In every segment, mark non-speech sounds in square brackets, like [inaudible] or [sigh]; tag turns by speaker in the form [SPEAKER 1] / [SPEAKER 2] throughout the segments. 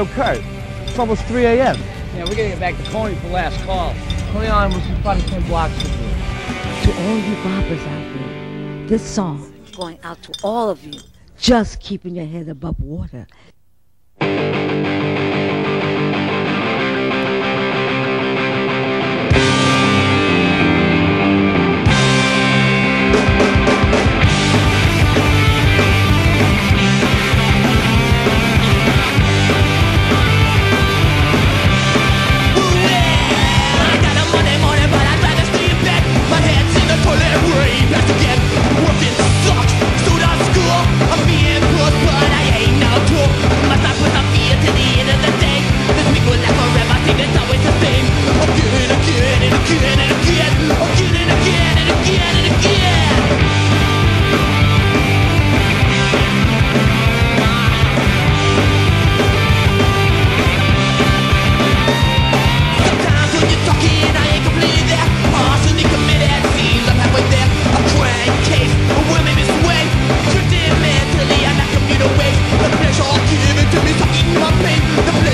[SPEAKER 1] Yo, Kurt, it's almost 3 a.m.
[SPEAKER 2] Yeah, we're gonna get back to Coney for last call. Coney Island was probably 10 blocks from here.
[SPEAKER 3] To all you boppers out there, this song is going out to all of you. Just keeping your head above water.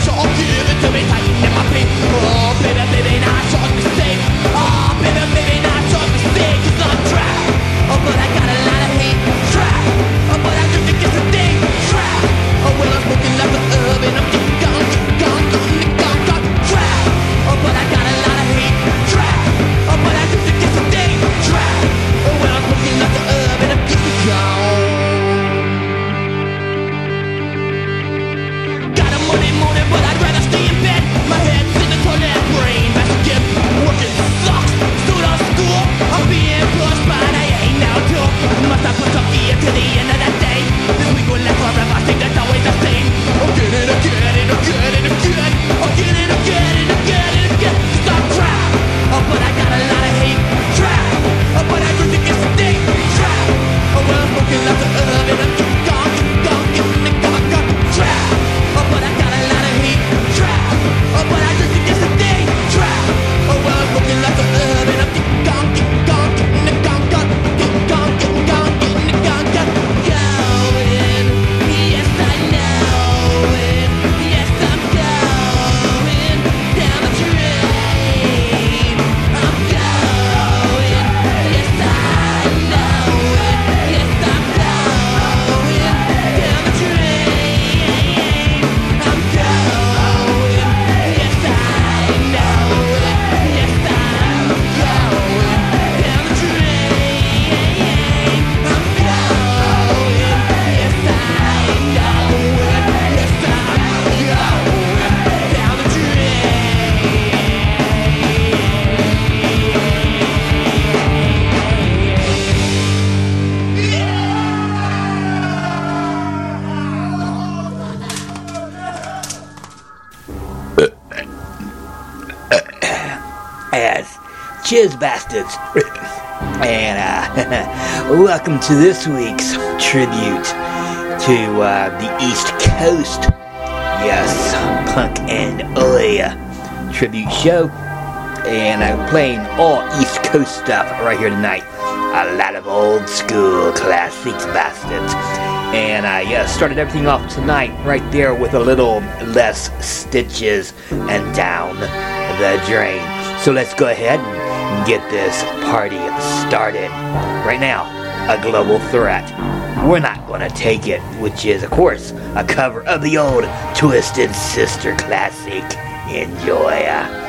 [SPEAKER 4] all give it to me tight in my paper Bastards. [laughs] and uh, [laughs] welcome to this week's tribute to uh, the East Coast. Yes, Punk and Oi tribute show. And I'm playing all East Coast stuff right here tonight. A lot of old school classics, bastards. And I uh, started everything off tonight right there with a little less stitches and down the drain. So let's go ahead and get this party started. Right now, a global threat. We're not gonna take it, which is, of course, a cover of the old Twisted Sister classic. Enjoy.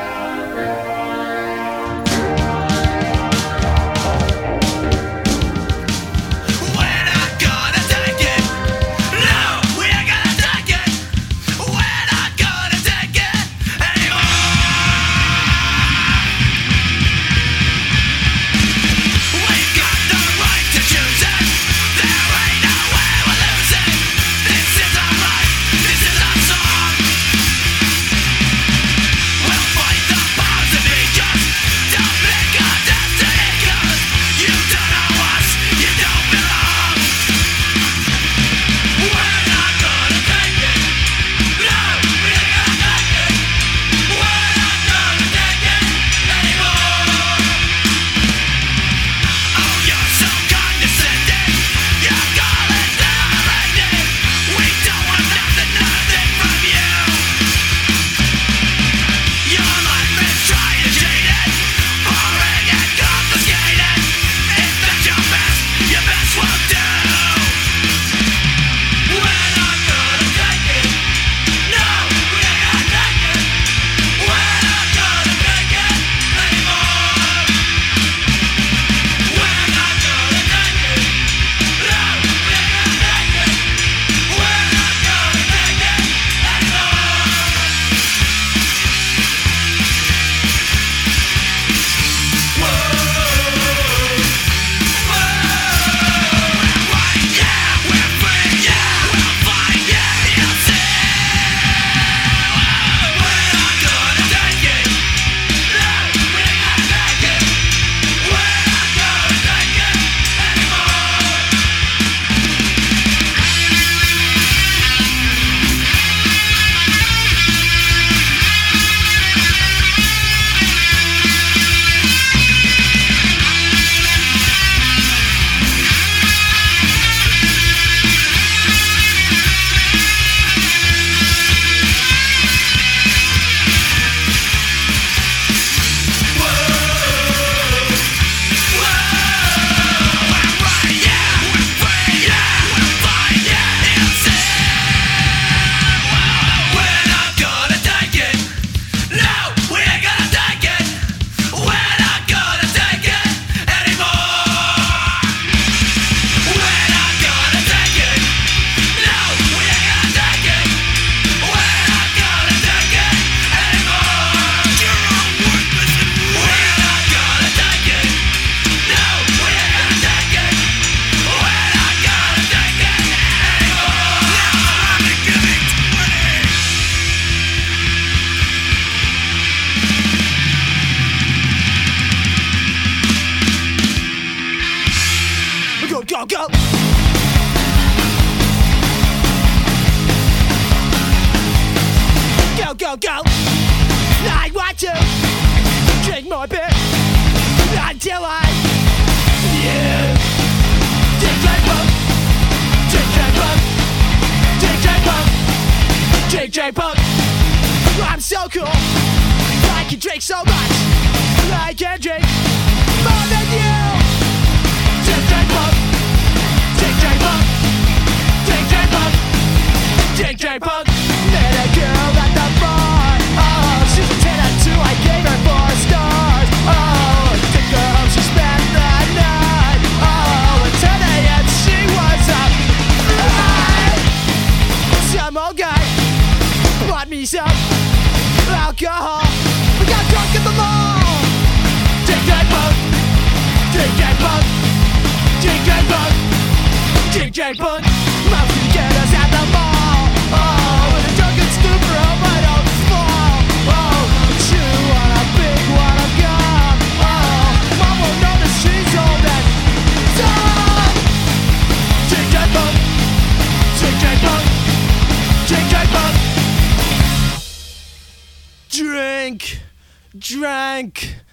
[SPEAKER 5] Drank.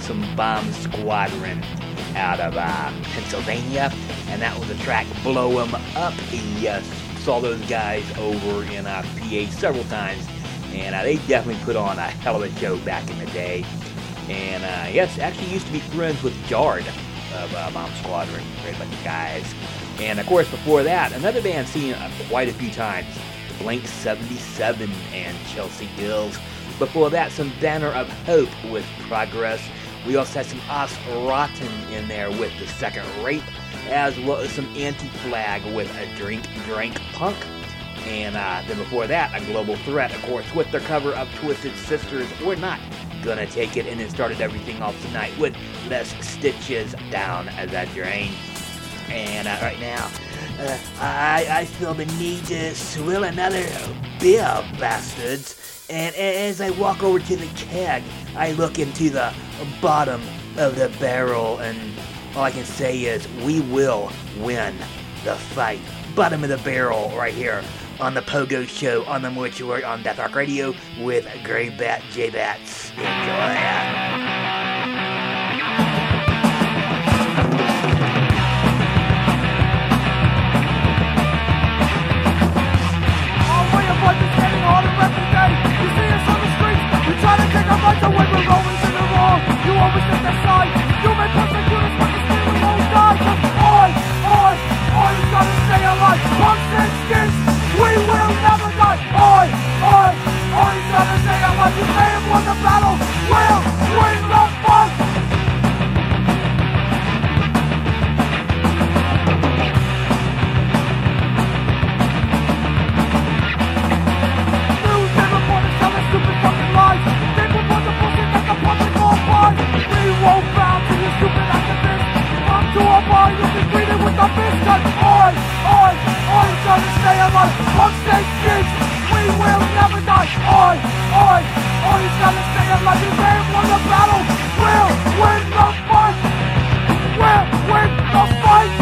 [SPEAKER 6] Some Bomb Squadron out of uh, Pennsylvania, and that was the track Blow 'em Up. Yes, saw those guys over in uh, PA several times, and uh, they definitely put on a hell of a show back in the day. And uh, yes, actually used to be friends with Jard of uh, Bomb Squadron, great bunch of guys. And of course, before that, another band seen uh, quite a few times, Blanks 77 and Chelsea Gills. Before that, some Banner of Hope with Progress. We also had some Os Rotten in there with the Second Rape, as well as some Anti-Flag with a Drink Drank Punk. And uh, then before that, a Global Threat, of course, with their cover of Twisted Sisters. We're not gonna take it, and it started everything off tonight with Less Stitches Down as a Drain. And uh, right now, uh, I, I feel the need to swill another beer, bastards. And as I walk over to the keg, I look into the bottom of the barrel, and all I can say is, we will win the fight. Bottom of the barrel, right here on the Pogo Show on the Mortuary on Death Rock Radio with Grey Bat J Bats. Enjoy.
[SPEAKER 7] The way we're rolling to the wrong You always take the side us, but you still we won't die Cause I, I, I is gonna stay alive. Punks and skins, we will never die. I, I, I is gonna stay alive. You may have won the battle, will win the fight the biscuit. Oi, oi, oi, gonna stay alive. From St. Kitts, we will never die. Oi, oi, oi, gonna stay alive. You may won the battle. We'll win the fight. We'll win the fight.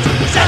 [SPEAKER 7] Thank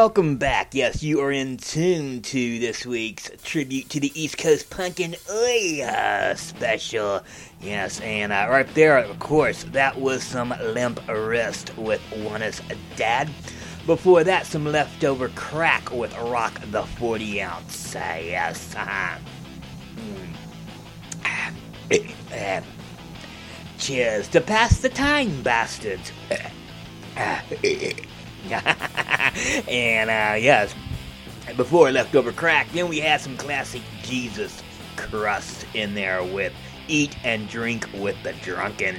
[SPEAKER 6] welcome back. Yes, you are in tune to this week's tribute to the East Coast Punkin Oi special. Yes, and uh, right there, of course, that was some Limp Wrist with Juana's Dad. Before that, some leftover crack with Rock the 40 Ounce. Uh, yes. Uh-huh. Mm. [clears throat] Cheers to pass the time, bastards. [clears throat] [laughs] and uh, yes, before leftover crack, then we had some classic Jesus crust in there with Eat and Drink with the Drunken.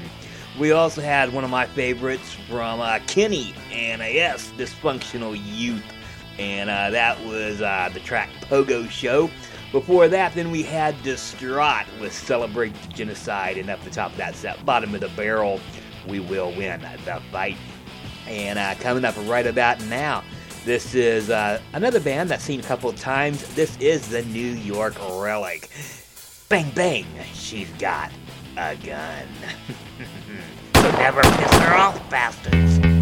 [SPEAKER 6] We also had one of my favorites from uh, Kenny and uh, yes, Dysfunctional Youth, and uh, that was uh, the track Pogo Show. Before that, then we had Distraught with Celebrate the Genocide, and up the top of that set, bottom of the barrel, we will win the fight. And uh, coming up right about now, this is uh, another band that's seen a couple of times. This is the New York Relix. Bang bang, she's got a gun. [laughs] Never piss her off, bastards.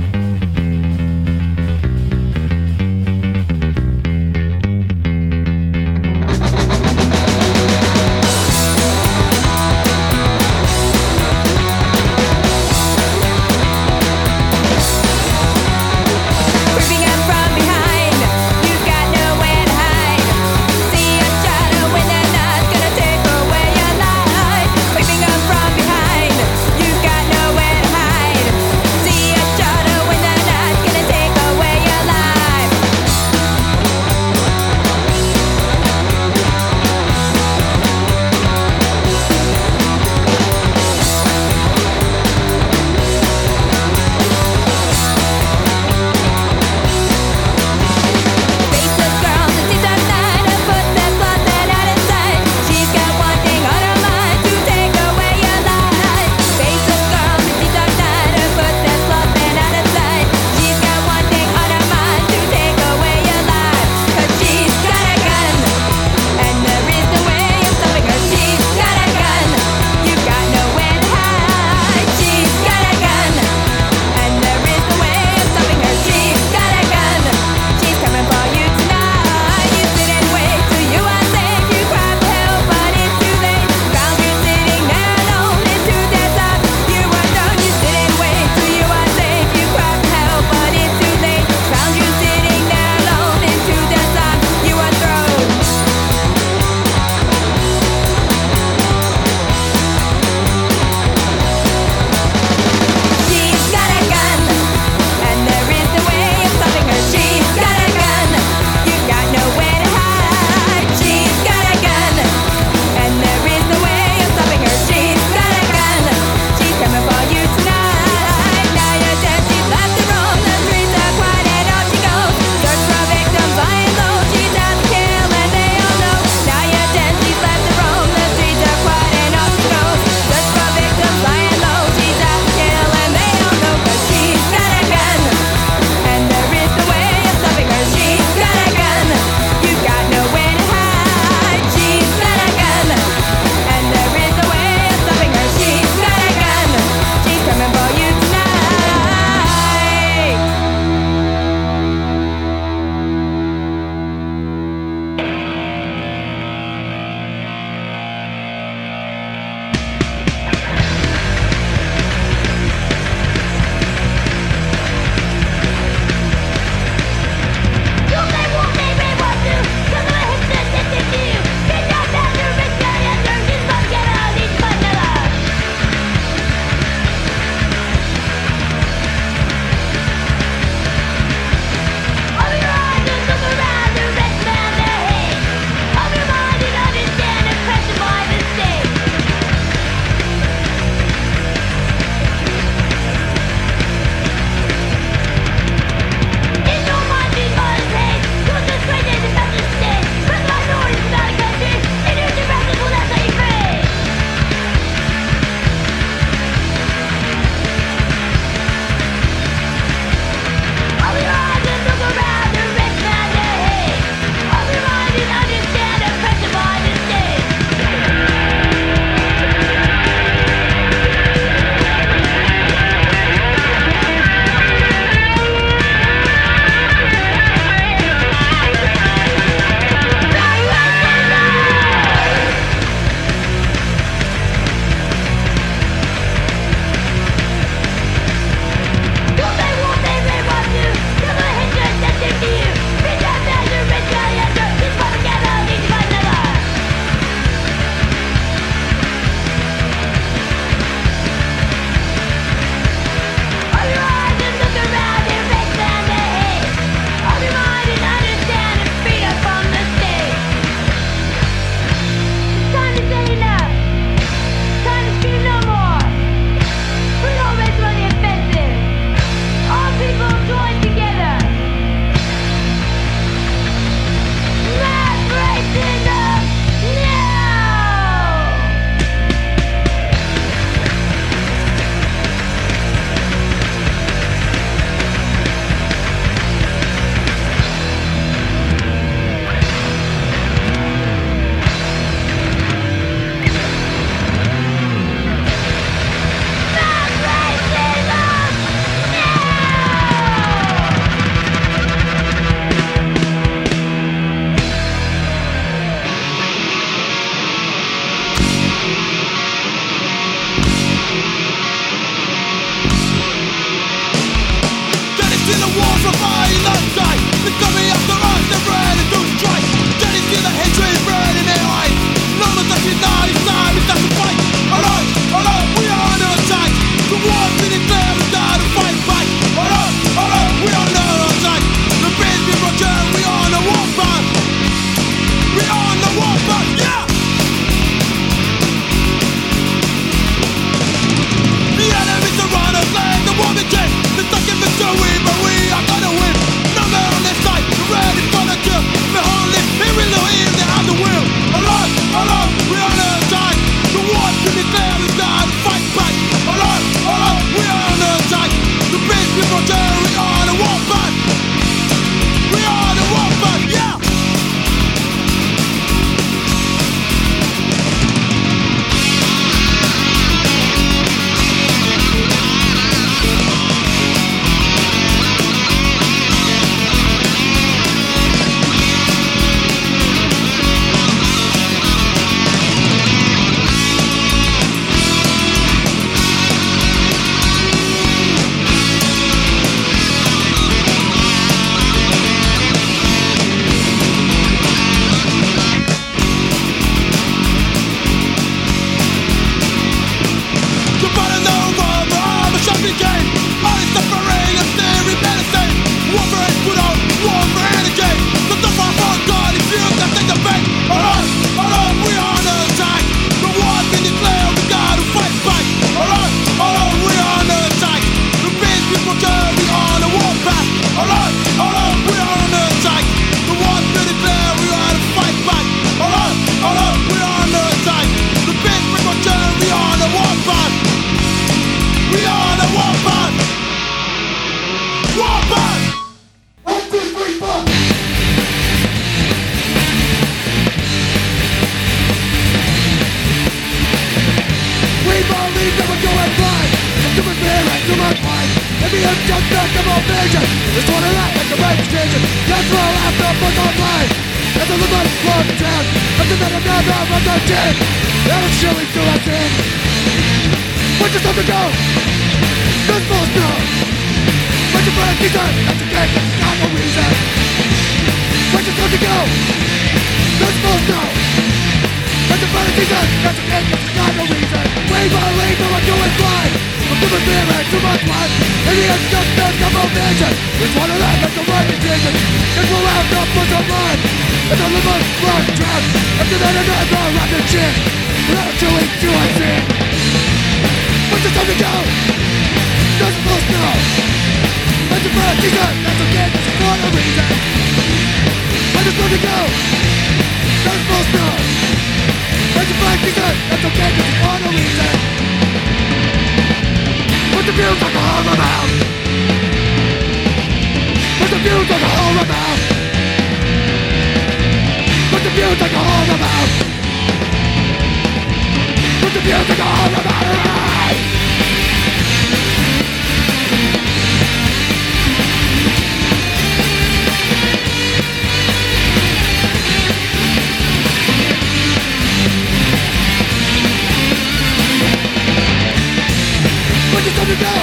[SPEAKER 8] now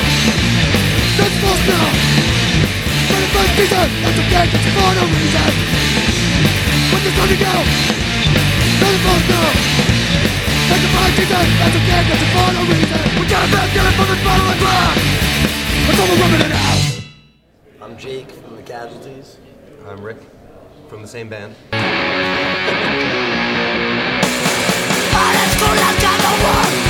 [SPEAKER 8] That's false now But if I'm decent, that's okay, just for no reason But there's nothing now That's false now That's a fine decent, that's okay, just for no reason We gotta back down from this bottle of glass It's all the rubbing it out
[SPEAKER 9] I'm Jake from The Casualties. I'm Rick from the same band. [laughs]
[SPEAKER 5] Ah, but it's full of the war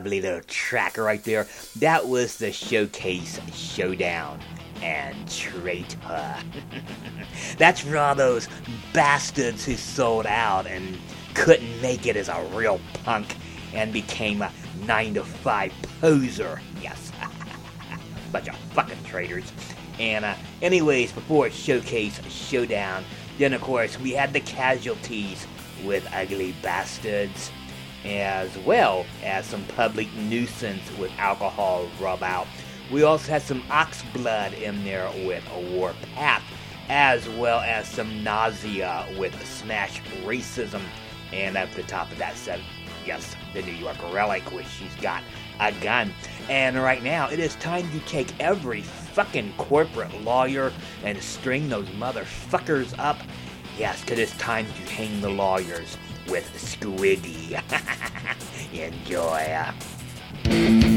[SPEAKER 5] lovely little track right there. That was the Showcase Showdown and Traitor. [laughs] That's for all those bastards who sold out and couldn't make it as a real punk
[SPEAKER 6] and became a 9 to 5 poser. Yes. [laughs] Bunch of fucking traitors. And, uh, anyways, before Showcase Showdown, then of course we had the casualties with Ugly Bastards as well as some public nuisance with Alcohol Rub Out. We also had some ox blood in there with a Warpath, as well as some Nausea with Smash Racism. And at the top of that set, yes, the New York Relix, which she's got a gun. And right now, it is time to take every fucking corporate lawyer and string those motherfuckers up. Yes, 'cause it's time to hang the lawyers with Squiggy. [laughs] Enjoy.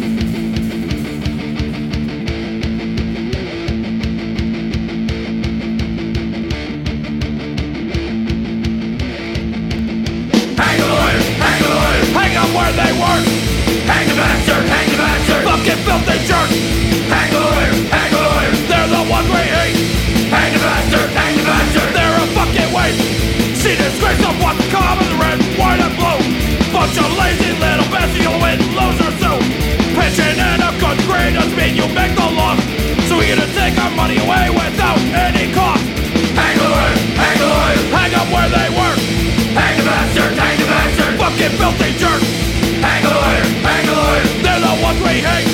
[SPEAKER 10] Money away without any cost. Hang the lawyers, hang the lawyers, hang them where they work. Hang the bastard, hang the bastard, fucking filthy jerk. Hang the lawyers, hang the lawyers, they're the ones we hate.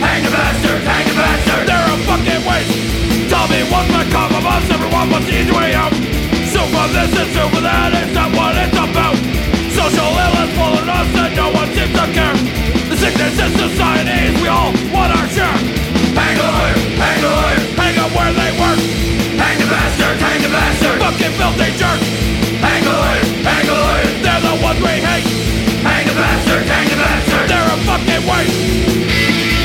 [SPEAKER 10] Hang the bastard, hang the bastard, they're a fucking waste. Tell me what's the come of us, everyone wants the easy way out. For this and so for that, it's not what it's about. Social illness following us and no one seems to care. Fucking filthy jerk. Hang the lawyers, hang the lawyers, they're the ones we hate. Hang the bastard, hang the bastard, they're a fucking waste.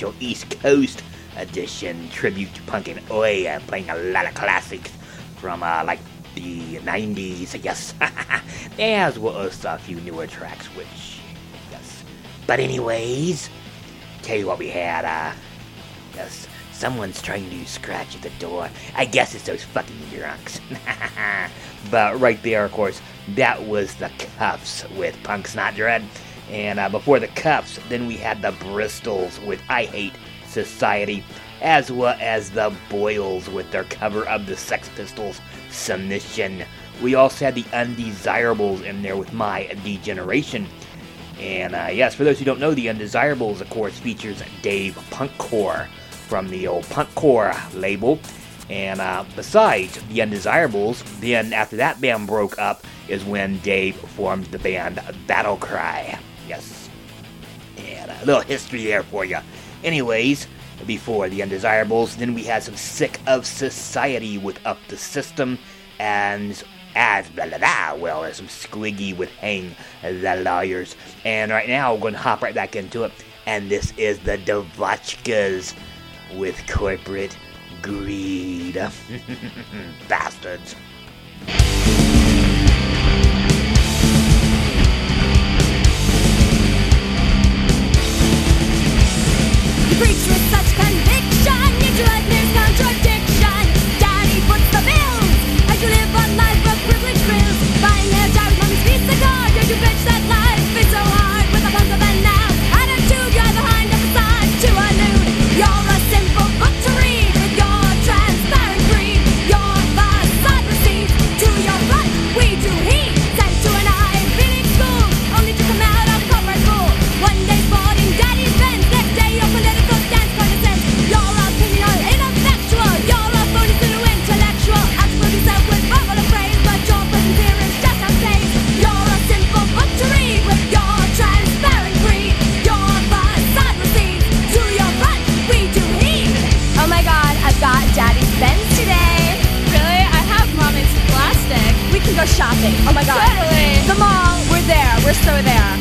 [SPEAKER 6] Special East Coast edition tribute to Punk and Oi, uh, playing a lot of classics from uh, like the 90s, yes, as well as a few newer tracks, which, yes. But, anyways, tell you what we had, uh, yes, someone's trying to scratch at the door. I guess it's those fucking drunks. [laughs] but right there, of course, that was the Cuffs with Punk's Not Dread. And uh, before the Cuffs, then we had the Bristols with I Hate Society, as well as the Boyles with their cover of the Sex Pistols' Submission. We also had the Undesirables in there with My Degeneration. And uh, yes, for those who don't know, the Undesirables, of course, features Dave Punkcore from the old Punkcore label. And uh, besides the Undesirables, then after that band broke up is when Dave formed the band Battle Cry. Yes. And a little history there for you. Anyways, before the Undesirables, then we had some Sick of Society with Up the System and as blah blah blah, well as some Squiggy with Hang the Lawyers. And right now we're going to hop right back into it. And this is the Devotchkas with corporate greed. [laughs] Bastards.
[SPEAKER 11] Preach with such conviction, you admit contradiction. Shopping. Oh my God.
[SPEAKER 12] Totally.
[SPEAKER 11] The mall. We're there. We're so there.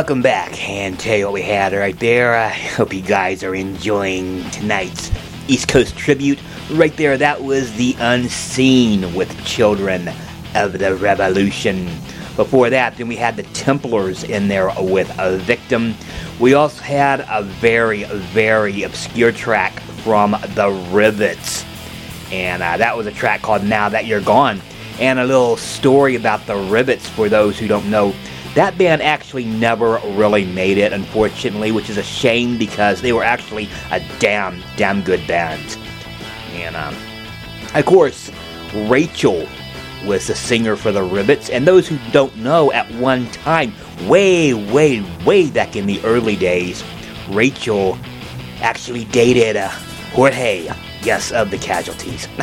[SPEAKER 6] Welcome back, and tell you what we had right there. I hope you guys are enjoying tonight's East Coast tribute. Right there, that was The Unseen with Children of the Revolution. Before that, then we had the Templars in there with a victim. We also had a very, very obscure track from the Rivets, and uh, that was a track called Now That You're Gone. And a little story about the Rivets for those who don't know. That band actually never really made it, unfortunately, which is a shame because they were actually a damn, damn good band. And, um, of course, Rachel was the singer for the Rivets, and those who don't know, at one time, way, way, way back in the early days, Rachel actually dated uh, Jorge, yes, of the Casualties. [laughs]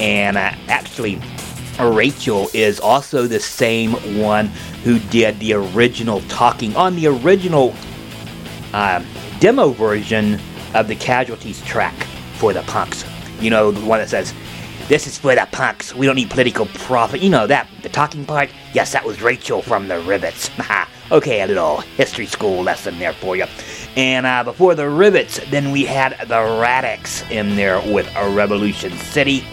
[SPEAKER 6] and uh, actually, Rachel is also the same one who did the original talking on the original uh, demo version of the Casualties track for the punks. You know, the one that says, This is for the punks. We don't need political profit. You know that, the talking part? Yes, that was Rachel from the Rivets. [laughs] okay, a little history school lesson there for you. And uh, before the Rivets, then we had the Radicts in there with a Revolution City,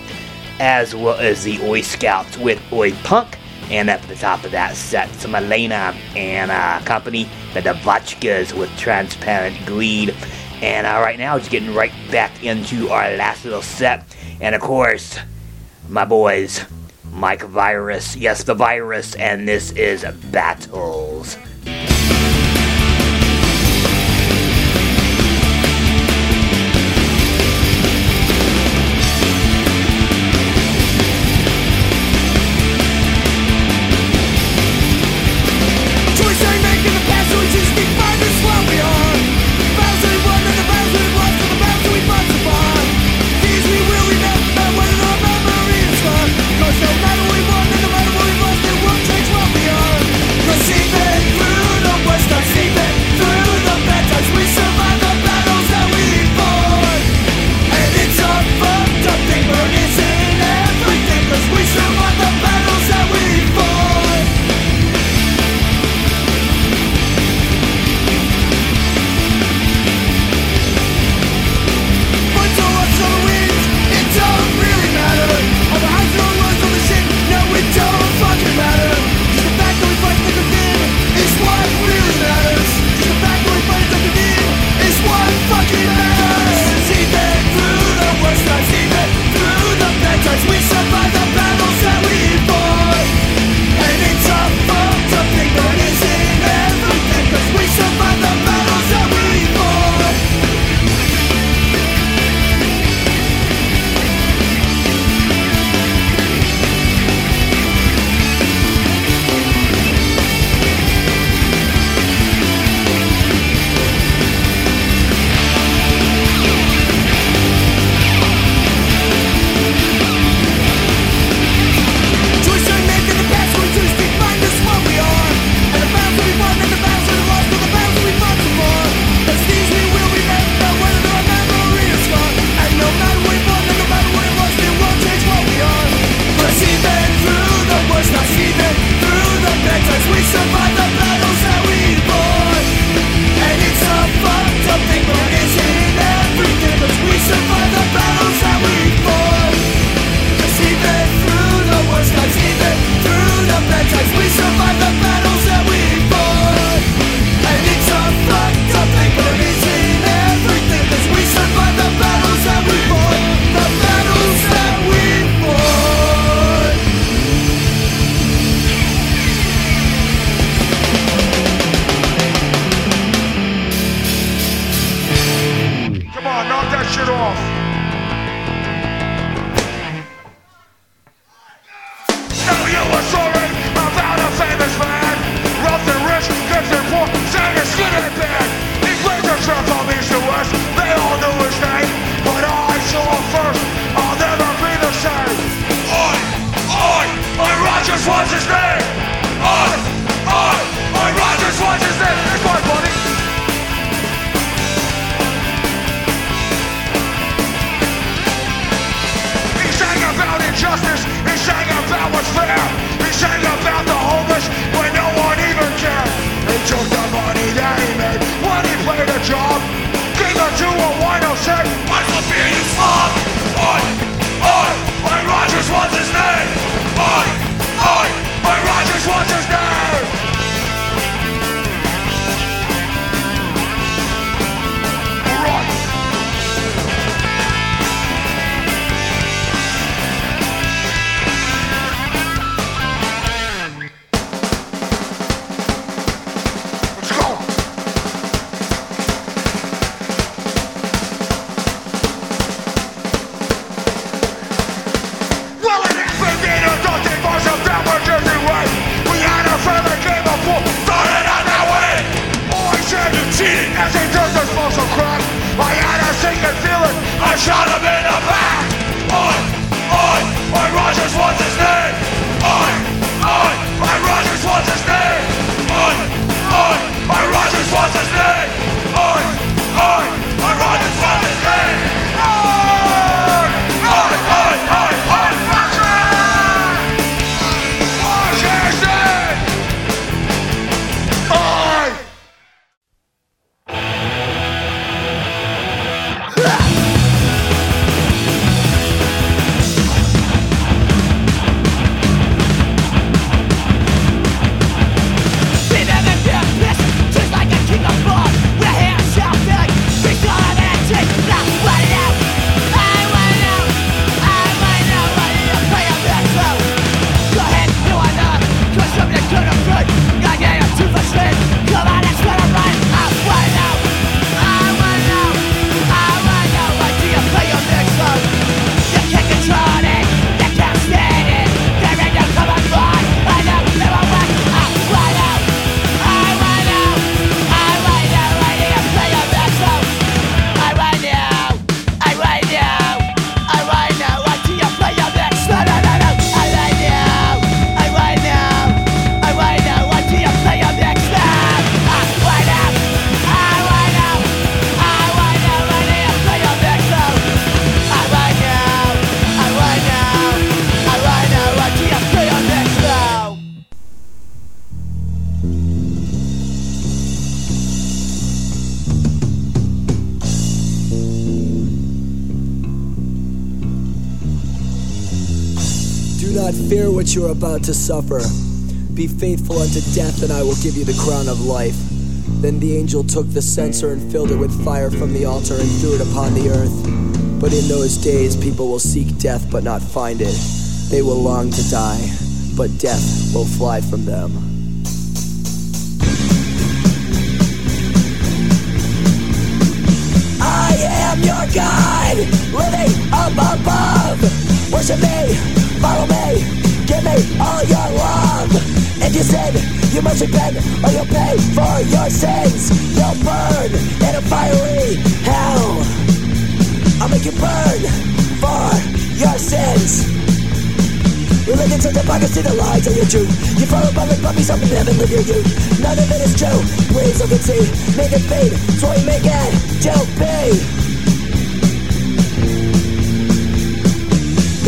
[SPEAKER 6] as well as the Oi Scouts with Oi Punk. And at the top of that set, some Elena and uh, company, the Devotchkas with Transparent Greed. And uh, right now, just getting right back into our last little set. And of course, my boys, Mike Virus. Yes, the virus, and this is Battles.
[SPEAKER 7] Watches his name. I, I, I, Rogers watches his name. It's my buddy. He sang about injustice. He sang about what's fair. He sang about the homeless when no one even cared. He took the money that he made when he played a job. Gave it to a wino said, I'm a being slob. I, I, I, Rogers watches his name.
[SPEAKER 8] Not fear what you are about to suffer. Be faithful unto death, and I will give you the crown of life. Then the angel took the censer and filled it with fire from the altar and threw it upon the earth. But in those days, people will seek death but not find it. They will long to die, but death will fly from them.
[SPEAKER 7] I am your God, living up above. Worship me all your love. And you sin, you must repent, or you'll pay for your sins. You'll burn in a fiery hell. I'll make you burn for your sins. Religion such hypocrisy, the lies are your truth. You follow public puppies up in heaven, live your youth. None of it is true. Please look and see. Make it fade. Why you make it. Don't be.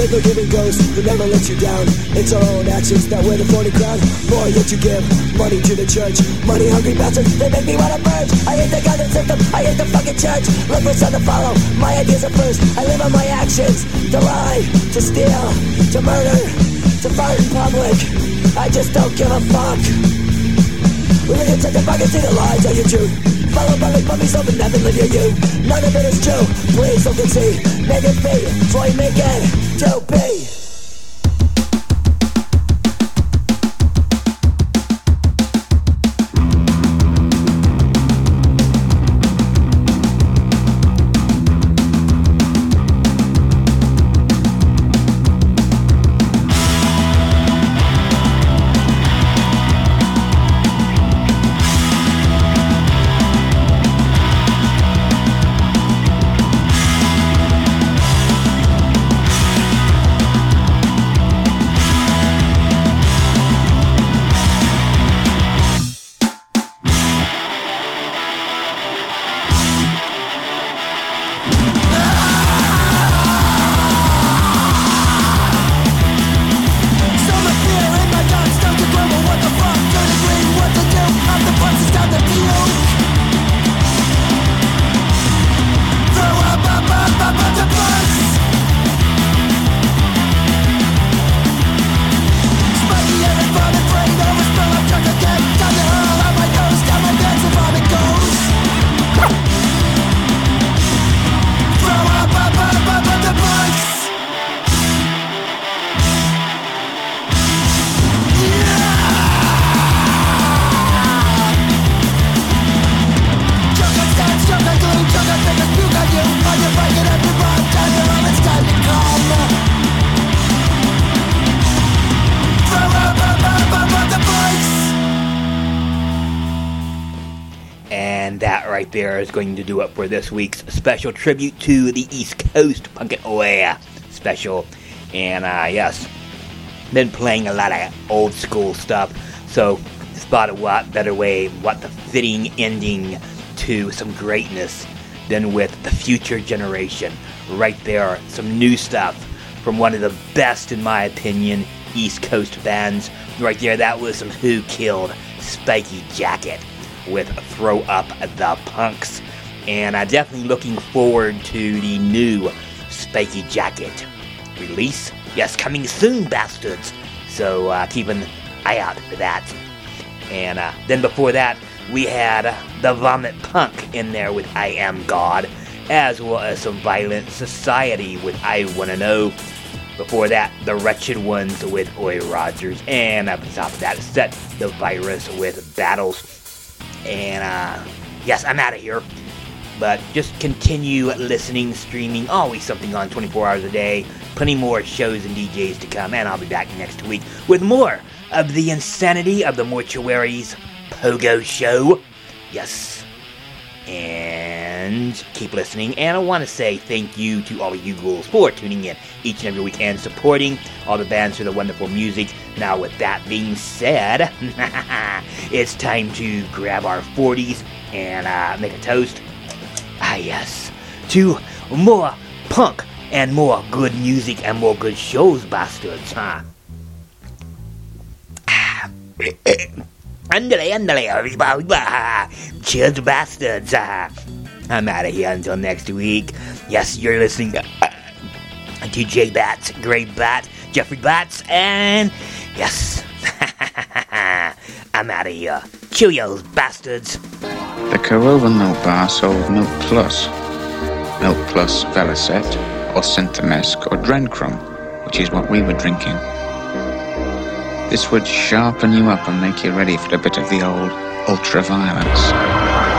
[SPEAKER 8] Like a giving ghost who never lets you down. It's our own actions that wear the thorny crown. More yet you give money to the church. Money hungry bastards, they make me wanna merge. I hate the government system, I hate the fucking church. Look for son to follow. My ideas are first. I live on my actions. To lie, to steal, to murder, to fart in public. I just don't give a fuck. Religion such a fucking the lies are your truth. Follow public puppies up and never live your youth. None of it is true. Please see. Make it be. Try make it. Don't be.
[SPEAKER 7] Is
[SPEAKER 6] going to do it for this week's special tribute to the East Coast Punk It Away special. And uh, yes, been playing a lot of old school stuff, so thought a what better way, what the fitting ending to some greatness than with the future generation. Right there, some new stuff from one of the best, in my opinion, East Coast bands. Right there, that was some Who Killed Spikey Jacket with Throw Up the Punks. And I'm definitely looking forward to the new Spikey Jacket release. Yes, coming soon, bastards. So uh, keep an eye out for that. And uh, then before that, we had the Vomit Punk in there with I Am God, as well as some Violent Society with I Wanna Know. Before that, the Wretched Ones with Oi Rogers, and up the top of that set, the Virus with Battles. And uh, yes, I'm out of here. But just continue listening, streaming, always something on 24 hours a day. Plenty more shows and DJs to come, and I'll be back next week with more of the insanity of the Mortuaries Pogo Show. Yes. And keep listening. And I want to say thank you to all of you ghouls for tuning in each and every week and supporting all the bands for the wonderful music. Now, with that being said, [laughs] it's time to grab our 40s and uh, make a toast. Ah, yes. To more punk and more good music and more good shows, bastards, huh? [clears throat] Andale, andale, arriba, arriba. Cheers, bastards. I'm out of here until next week. Yes, you're listening to, uh, to J Bat's Great Bat Jeffrey Batts, and yes, [laughs] I'm out of here. Cheerios, bastards.
[SPEAKER 13] The Korova Milk Bar sold Milk Plus, Milk Plus Vellocet, or Synthemesc, or Drencrom, which is what we were drinking. This would sharpen you up and make you ready for a bit of the old ultra violence.